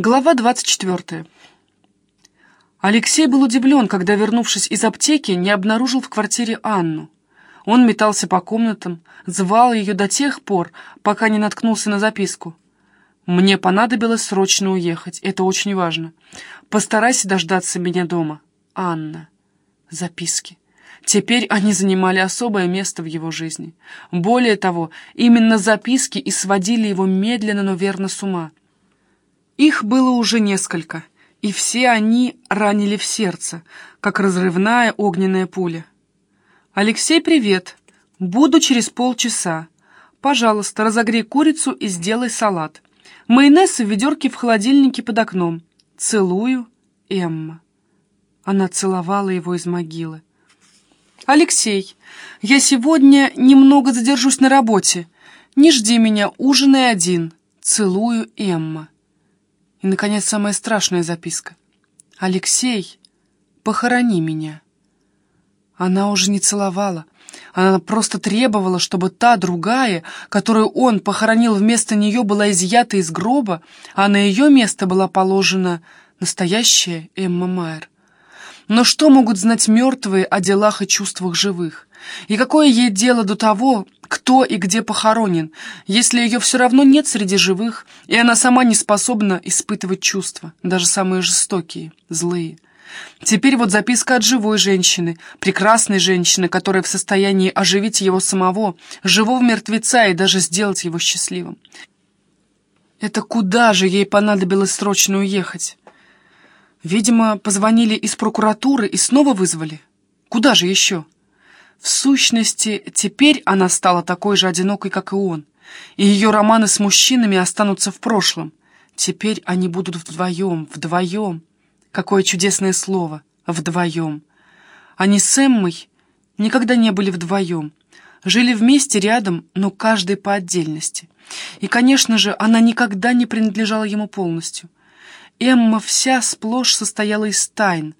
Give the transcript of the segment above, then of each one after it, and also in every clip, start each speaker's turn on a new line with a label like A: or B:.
A: Глава 24. Алексей был удивлен, когда, вернувшись из аптеки, не обнаружил в квартире Анну. Он метался по комнатам, звал ее до тех пор, пока не наткнулся на записку. «Мне понадобилось срочно уехать, это очень важно. Постарайся дождаться меня дома. Анна». Записки. Теперь они занимали особое место в его жизни. Более того, именно записки и сводили его медленно, но верно с ума. Их было уже несколько, и все они ранили в сердце, как разрывная огненная пуля. «Алексей, привет! Буду через полчаса. Пожалуйста, разогрей курицу и сделай салат. Майонез в ведерке в холодильнике под окном. Целую, Эмма». Она целовала его из могилы. «Алексей, я сегодня немного задержусь на работе. Не жди меня, ужинай один. Целую, Эмма». И, наконец, самая страшная записка. «Алексей, похорони меня». Она уже не целовала. Она просто требовала, чтобы та другая, которую он похоронил вместо нее, была изъята из гроба, а на ее место была положена настоящая Эмма Майер. Но что могут знать мертвые о делах и чувствах живых? И какое ей дело до того, кто и где похоронен, если ее все равно нет среди живых, и она сама не способна испытывать чувства, даже самые жестокие, злые. Теперь вот записка от живой женщины, прекрасной женщины, которая в состоянии оживить его самого, живого мертвеца и даже сделать его счастливым. Это куда же ей понадобилось срочно уехать? Видимо, позвонили из прокуратуры и снова вызвали. Куда же еще? В сущности, теперь она стала такой же одинокой, как и он, и ее романы с мужчинами останутся в прошлом. Теперь они будут вдвоем, вдвоем. Какое чудесное слово «вдвоем». Они с Эммой никогда не были вдвоем, жили вместе рядом, но каждый по отдельности. И, конечно же, она никогда не принадлежала ему полностью. Эмма вся сплошь состояла из тайн.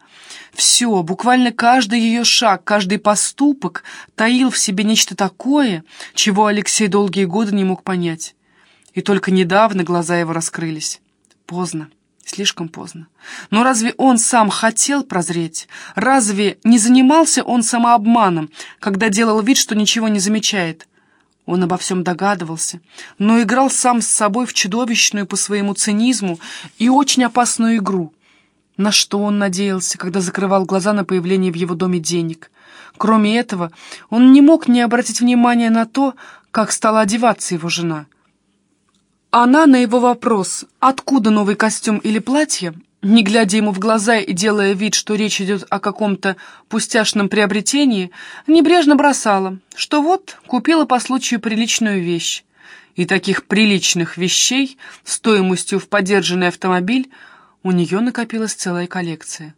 A: Все, буквально каждый ее шаг, каждый поступок таил в себе нечто такое, чего Алексей долгие годы не мог понять. И только недавно глаза его раскрылись. Поздно, слишком поздно. Но разве он сам хотел прозреть? Разве не занимался он самообманом, когда делал вид, что ничего не замечает? Он обо всем догадывался, но играл сам с собой в чудовищную по своему цинизму и очень опасную игру. На что он надеялся, когда закрывал глаза на появление в его доме денег? Кроме этого, он не мог не обратить внимания на то, как стала одеваться его жена. Она на его вопрос «Откуда новый костюм или платье?» Не глядя ему в глаза и делая вид, что речь идет о каком-то пустяшном приобретении, небрежно бросала, что вот купила по случаю приличную вещь. И таких приличных вещей, стоимостью в подержанный автомобиль, у нее накопилась целая коллекция.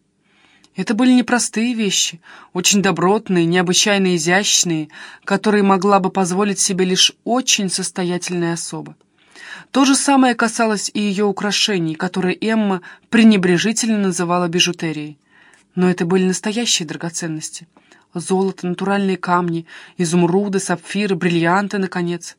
A: Это были непростые вещи, очень добротные, необычайно изящные, которые могла бы позволить себе лишь очень состоятельная особа. То же самое касалось и ее украшений, которые Эмма пренебрежительно называла бижутерией. Но это были настоящие драгоценности. Золото, натуральные камни, изумруды, сапфиры, бриллианты, наконец.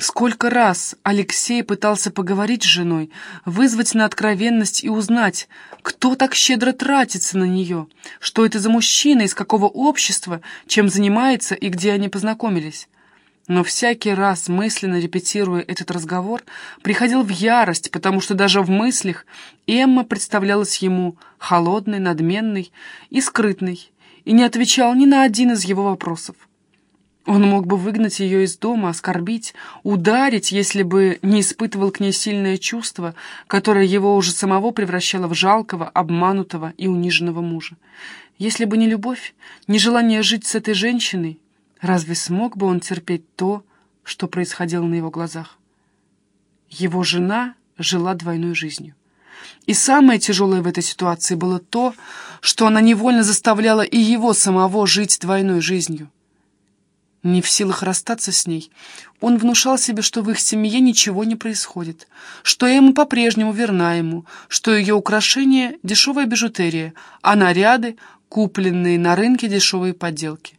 A: Сколько раз Алексей пытался поговорить с женой, вызвать на откровенность и узнать, кто так щедро тратится на нее, что это за мужчина, из какого общества, чем занимается и где они познакомились. Но всякий раз, мысленно репетируя этот разговор, приходил в ярость, потому что даже в мыслях Эмма представлялась ему холодной, надменной и скрытной, и не отвечал ни на один из его вопросов. Он мог бы выгнать ее из дома, оскорбить, ударить, если бы не испытывал к ней сильное чувство, которое его уже самого превращало в жалкого, обманутого и униженного мужа. Если бы не любовь, не желание жить с этой женщиной, Разве смог бы он терпеть то, что происходило на его глазах? Его жена жила двойной жизнью. И самое тяжелое в этой ситуации было то, что она невольно заставляла и его самого жить двойной жизнью. Не в силах расстаться с ней, он внушал себе, что в их семье ничего не происходит, что ему по-прежнему верна ему, что ее украшения — дешевая бижутерия, а наряды — купленные на рынке дешевые подделки.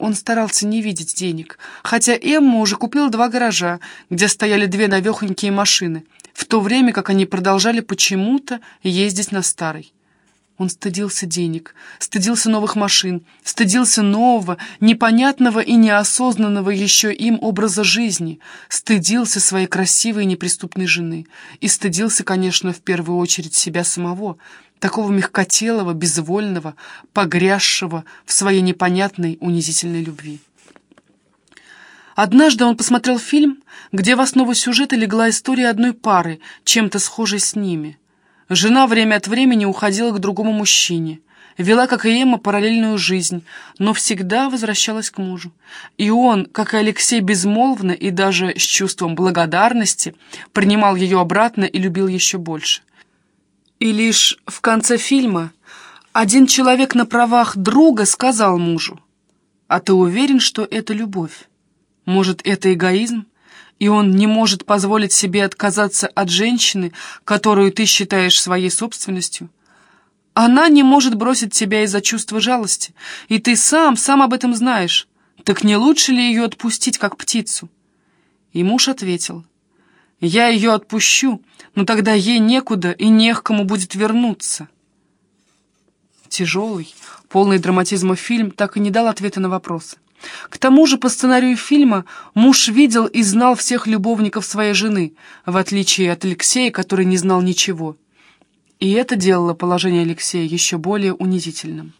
A: Он старался не видеть денег, хотя Эмма уже купила два гаража, где стояли две навехонькие машины. в то время как они продолжали почему-то ездить на старой. Он стыдился денег, стыдился новых машин, стыдился нового, непонятного и неосознанного еще им образа жизни, стыдился своей красивой и неприступной жены и стыдился, конечно, в первую очередь себя самого, такого мягкотелого, безвольного, погрязшего в своей непонятной унизительной любви. Однажды он посмотрел фильм, где в основу сюжета легла история одной пары, чем-то схожей с ними. Жена время от времени уходила к другому мужчине, вела, как и Эмма, параллельную жизнь, но всегда возвращалась к мужу. И он, как и Алексей, безмолвно и даже с чувством благодарности принимал ее обратно и любил еще больше. И лишь в конце фильма один человек на правах друга сказал мужу, «А ты уверен, что это любовь? Может, это эгоизм?» И он не может позволить себе отказаться от женщины, которую ты считаешь своей собственностью. Она не может бросить тебя из-за чувства жалости, и ты сам, сам об этом знаешь. Так не лучше ли ее отпустить, как птицу?» И муж ответил, «Я ее отпущу, но тогда ей некуда и не к кому будет вернуться». Тяжелый, полный драматизма фильм так и не дал ответа на вопросы. К тому же по сценарию фильма муж видел и знал всех любовников своей жены, в отличие от Алексея, который не знал ничего. И это делало положение Алексея еще более унизительным.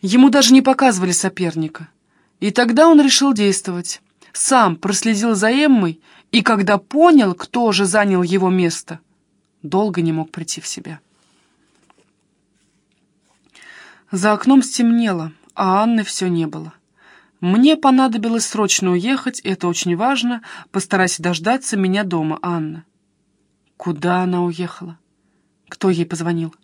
A: Ему даже не показывали соперника. И тогда он решил действовать. Сам проследил за Эммой, и когда понял, кто же занял его место, долго не мог прийти в себя. За окном стемнело, а Анны все не было. «Мне понадобилось срочно уехать, это очень важно. Постарайся дождаться меня дома, Анна». Куда она уехала? Кто ей позвонил?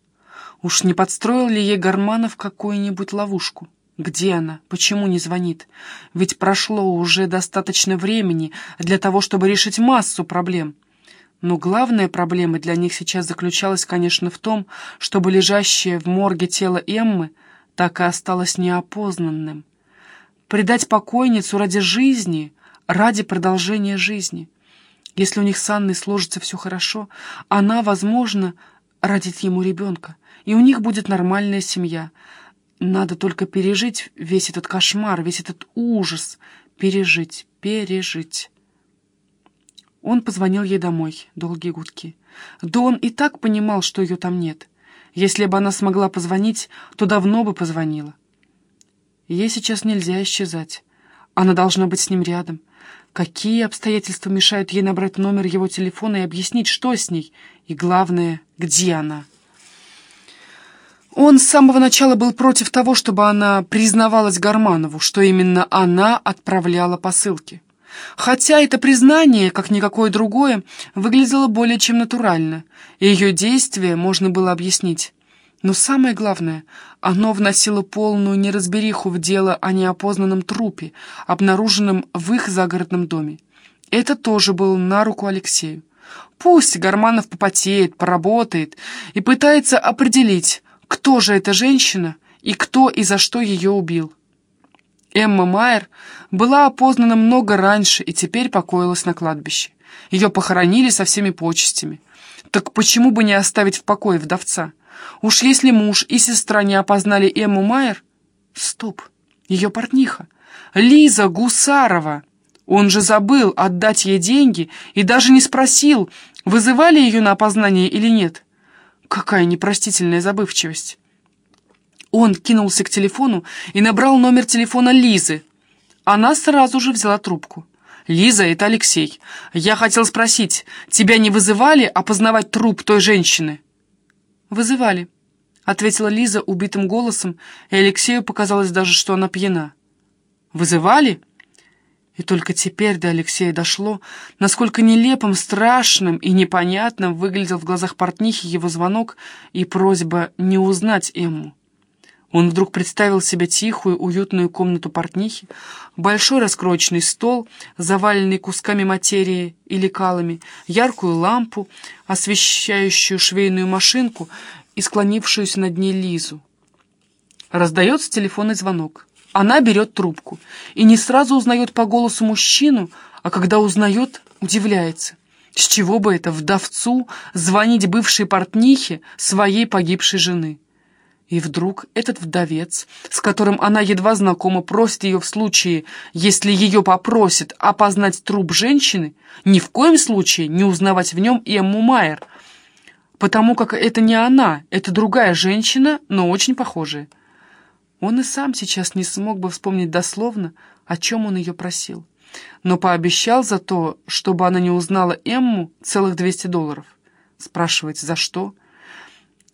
A: Уж не подстроил ли ей Гарманов какую-нибудь ловушку? Где она? Почему не звонит? Ведь прошло уже достаточно времени для того, чтобы решить массу проблем. Но главная проблема для них сейчас заключалась, конечно, в том, чтобы лежащее в морге тело Эммы так и осталось неопознанным предать покойницу ради жизни, ради продолжения жизни. Если у них с Анной сложится все хорошо, она, возможно, родит ему ребенка, и у них будет нормальная семья. Надо только пережить весь этот кошмар, весь этот ужас. Пережить, пережить. Он позвонил ей домой, долгие гудки. Да он и так понимал, что ее там нет. Если бы она смогла позвонить, то давно бы позвонила. Ей сейчас нельзя исчезать. Она должна быть с ним рядом. Какие обстоятельства мешают ей набрать номер его телефона и объяснить, что с ней? И главное, где она? Он с самого начала был против того, чтобы она признавалась Гарманову, что именно она отправляла посылки. Хотя это признание, как никакое другое, выглядело более чем натурально, и ее действия можно было объяснить. Но самое главное, оно вносило полную неразбериху в дело о неопознанном трупе, обнаруженном в их загородном доме. Это тоже было на руку Алексею. Пусть Гарманов попотеет, поработает и пытается определить, кто же эта женщина и кто и за что ее убил. Эмма Майер была опознана много раньше и теперь покоилась на кладбище. Ее похоронили со всеми почестями. Так почему бы не оставить в покое вдовца? Уж если муж и сестра не опознали Эмму Майер... Стоп, ее портниха. Лиза Гусарова. Он же забыл отдать ей деньги и даже не спросил, вызывали ее на опознание или нет. Какая непростительная забывчивость. Он кинулся к телефону и набрал номер телефона Лизы. Она сразу же взяла трубку. «Лиза, это Алексей. Я хотел спросить, тебя не вызывали опознавать труп той женщины?» «Вызывали», — ответила Лиза убитым голосом, и Алексею показалось даже, что она пьяна. «Вызывали?» И только теперь до Алексея дошло, насколько нелепым, страшным и непонятным выглядел в глазах портнихи его звонок и просьба не узнать Эмму. Он вдруг представил себе тихую, уютную комнату портнихи, большой раскроечный стол, заваленный кусками материи и лекалами, яркую лампу, освещающую швейную машинку и склонившуюся над ней Лизу. Раздается телефонный звонок. Она берет трубку и не сразу узнает по голосу мужчину, а когда узнает, удивляется. С чего бы это вдовцу звонить бывшей портнихе своей погибшей жены? И вдруг этот вдовец, с которым она едва знакома, просит ее в случае, если ее попросит опознать труп женщины, ни в коем случае не узнавать в нем Эмму Майер, потому как это не она, это другая женщина, но очень похожая. Он и сам сейчас не смог бы вспомнить дословно, о чем он ее просил, но пообещал за то, чтобы она не узнала Эмму, целых 200 долларов. Спрашивать, за что? —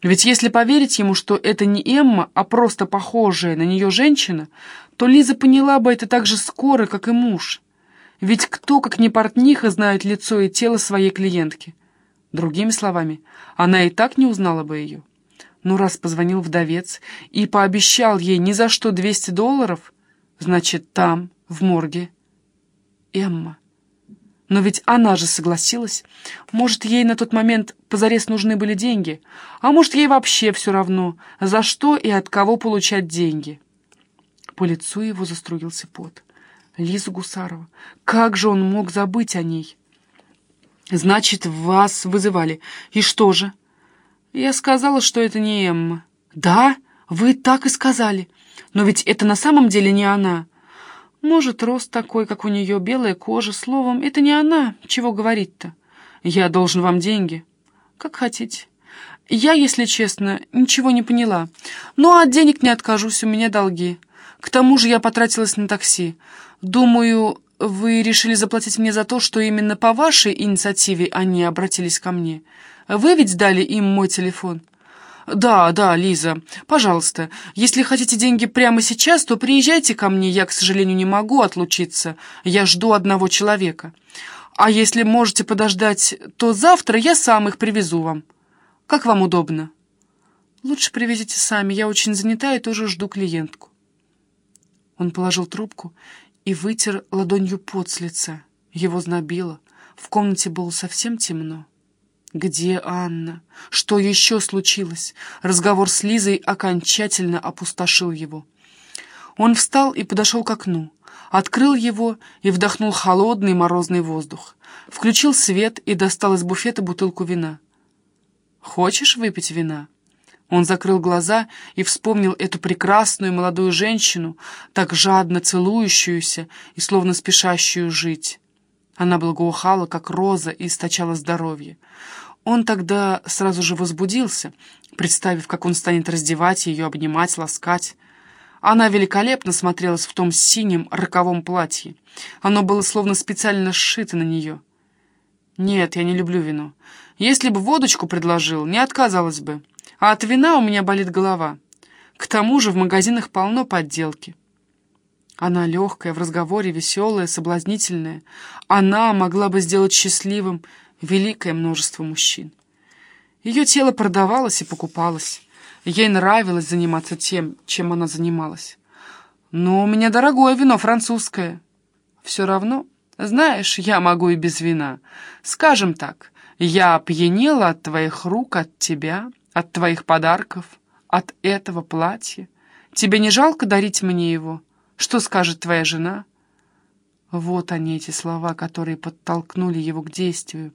A: ведь если поверить ему, что это не Эмма, а просто похожая на нее женщина, то Лиза поняла бы это так же скоро, как и муж. Ведь кто, как не портниха, знает лицо и тело своей клиентки? Другими словами, она и так не узнала бы ее. Ну, раз позвонил вдовец и пообещал ей ни за что 200 долларов, значит, там, в морге, Эмма. Но ведь она же согласилась. Может, ей на тот момент позарез нужны были деньги, а может, ей вообще все равно, за что и от кого получать деньги. По лицу его заструился пот. Лиза Гусарова. Как же он мог забыть о ней? Значит, вас вызывали. И что же? Я сказала, что это не Эмма. Да, вы так и сказали. Но ведь это на самом деле не она. Может, рост такой, как у нее, белая кожа. Словом, это не она. Чего говорить-то? Я должен вам деньги. Как хотите. Я, если честно, ничего не поняла. Ну, а от денег не откажусь, у меня долги. К тому же я потратилась на такси. Думаю, вы решили заплатить мне за то, что именно по вашей инициативе они обратились ко мне. Вы ведь дали им мой телефон?» «Да, да, Лиза, пожалуйста, если хотите деньги прямо сейчас, то приезжайте ко мне, я, к сожалению, не могу отлучиться, я жду одного человека. А если можете подождать, то завтра я сам их привезу вам. Как вам удобно?» «Лучше привезите сами, я очень занята и тоже жду клиентку». Он положил трубку и вытер ладонью пот с лица. Его знобило, в комнате было совсем темно. Где Анна? Что еще случилось? Разговор с Лизой окончательно опустошил его. Он встал и подошел к окну, открыл его и вдохнул холодный морозный воздух. Включил свет и достал из буфета бутылку вина. «Хочешь выпить вина?» Он закрыл глаза и вспомнил эту прекрасную молодую женщину, так жадно целующуюся и словно спешащую жить. Она благоухала, как роза, и источала здоровье. Он тогда сразу же возбудился, представив, как он станет раздевать ее, обнимать, ласкать. Она великолепно смотрелась в том синем роковом платье. Оно было словно специально сшито на нее. Нет, я не люблю вино. Если бы водочку предложил, не отказалась бы. А от вина у меня болит голова. К тому же в магазинах полно подделки. Она легкая, в разговоре веселая, соблазнительная. Она могла бы сделать счастливым великое множество мужчин. Ее тело продавалось и покупалось. Ей нравилось заниматься тем, чем она занималась. Но у меня дорогое вино французское. Все равно, знаешь, я могу и без вина. Скажем так, я опьянела от твоих рук, от тебя, от твоих подарков, от этого платья. Тебе не жалко дарить мне его? Что скажет твоя жена?» Вот они, эти слова, которые подтолкнули его к действию.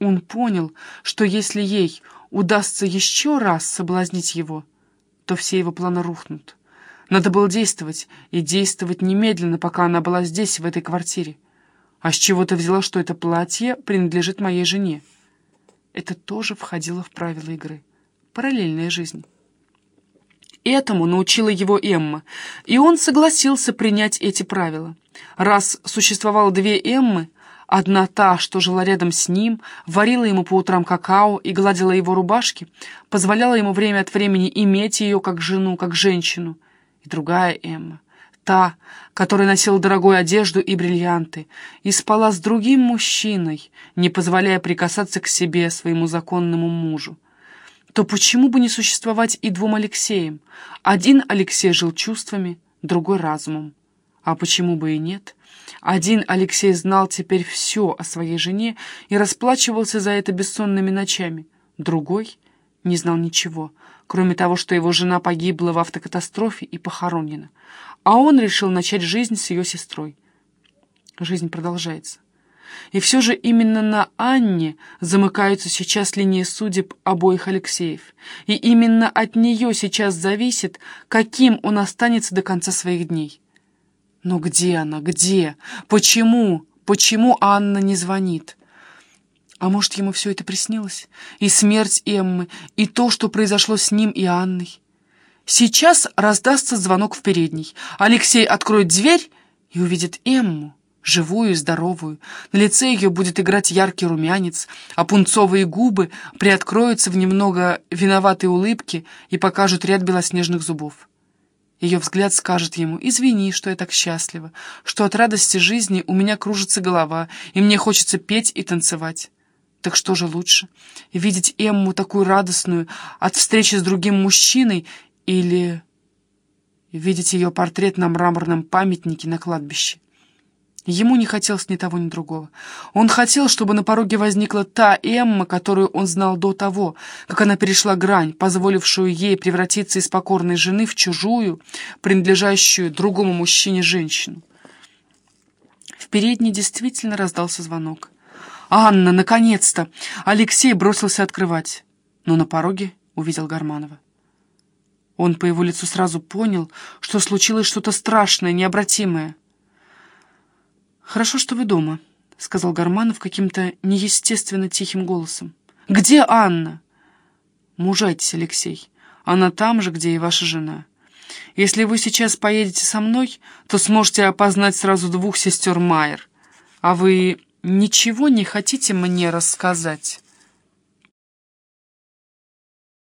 A: Он понял, что если ей удастся еще раз соблазнить его, то все его планы рухнут. Надо было действовать, и действовать немедленно, пока она была здесь, в этой квартире. А с чего ты взяла, что это платье принадлежит моей жене? Это тоже входило в правила игры. Параллельная жизнь. Этому научила его Эмма, и он согласился принять эти правила. Раз существовало две Эммы, одна та, что жила рядом с ним, варила ему по утрам какао и гладила его рубашки, позволяла ему время от времени иметь ее как жену, как женщину, и другая Эмма, та, которая носила дорогую одежду и бриллианты, и спала с другим мужчиной, не позволяя прикасаться к себе, своему законному мужу то почему бы не существовать и двум Алексеям? Один Алексей жил чувствами, другой — разумом. А почему бы и нет? Один Алексей знал теперь все о своей жене и расплачивался за это бессонными ночами. Другой не знал ничего, кроме того, что его жена погибла в автокатастрофе и похоронена. А он решил начать жизнь с ее сестрой. Жизнь продолжается. И все же именно на Анне замыкаются сейчас линии судеб обоих Алексеев. И именно от нее сейчас зависит, каким он останется до конца своих дней. Но где она? Где? Почему? Почему Анна не звонит? А может, ему все это приснилось? И смерть Эммы, и то, что произошло с ним и Анной. Сейчас раздастся звонок в передней. Алексей откроет дверь и увидит Эмму, живую и здоровую. На лице ее будет играть яркий румянец, а пунцовые губы приоткроются в немного виноватой улыбке и покажут ряд белоснежных зубов. Ее взгляд скажет ему «Извини, что я так счастлива, что от радости жизни у меня кружится голова, и мне хочется петь и танцевать». Так что же лучше? Видеть Эмму такую радостную от встречи с другим мужчиной или видеть ее портрет на мраморном памятнике на кладбище? Ему не хотелось ни того, ни другого. Он хотел, чтобы на пороге возникла та Эмма, которую он знал до того, как она перешла грань, позволившую ей превратиться из покорной жены в чужую, принадлежащую другому мужчине женщину. В передней действительно раздался звонок. «Анна, наконец-то!» Алексей бросился открывать, но на пороге увидел Гарманова. Он по его лицу сразу понял, что случилось что-то страшное, необратимое. «Хорошо, что вы дома», — сказал Гарманов каким-то неестественно тихим голосом. «Где Анна?» «Мужайтесь, Алексей. Она там же, где и ваша жена. Если вы сейчас поедете со мной, то сможете опознать сразу двух сестер Майер. А вы ничего не хотите мне рассказать?»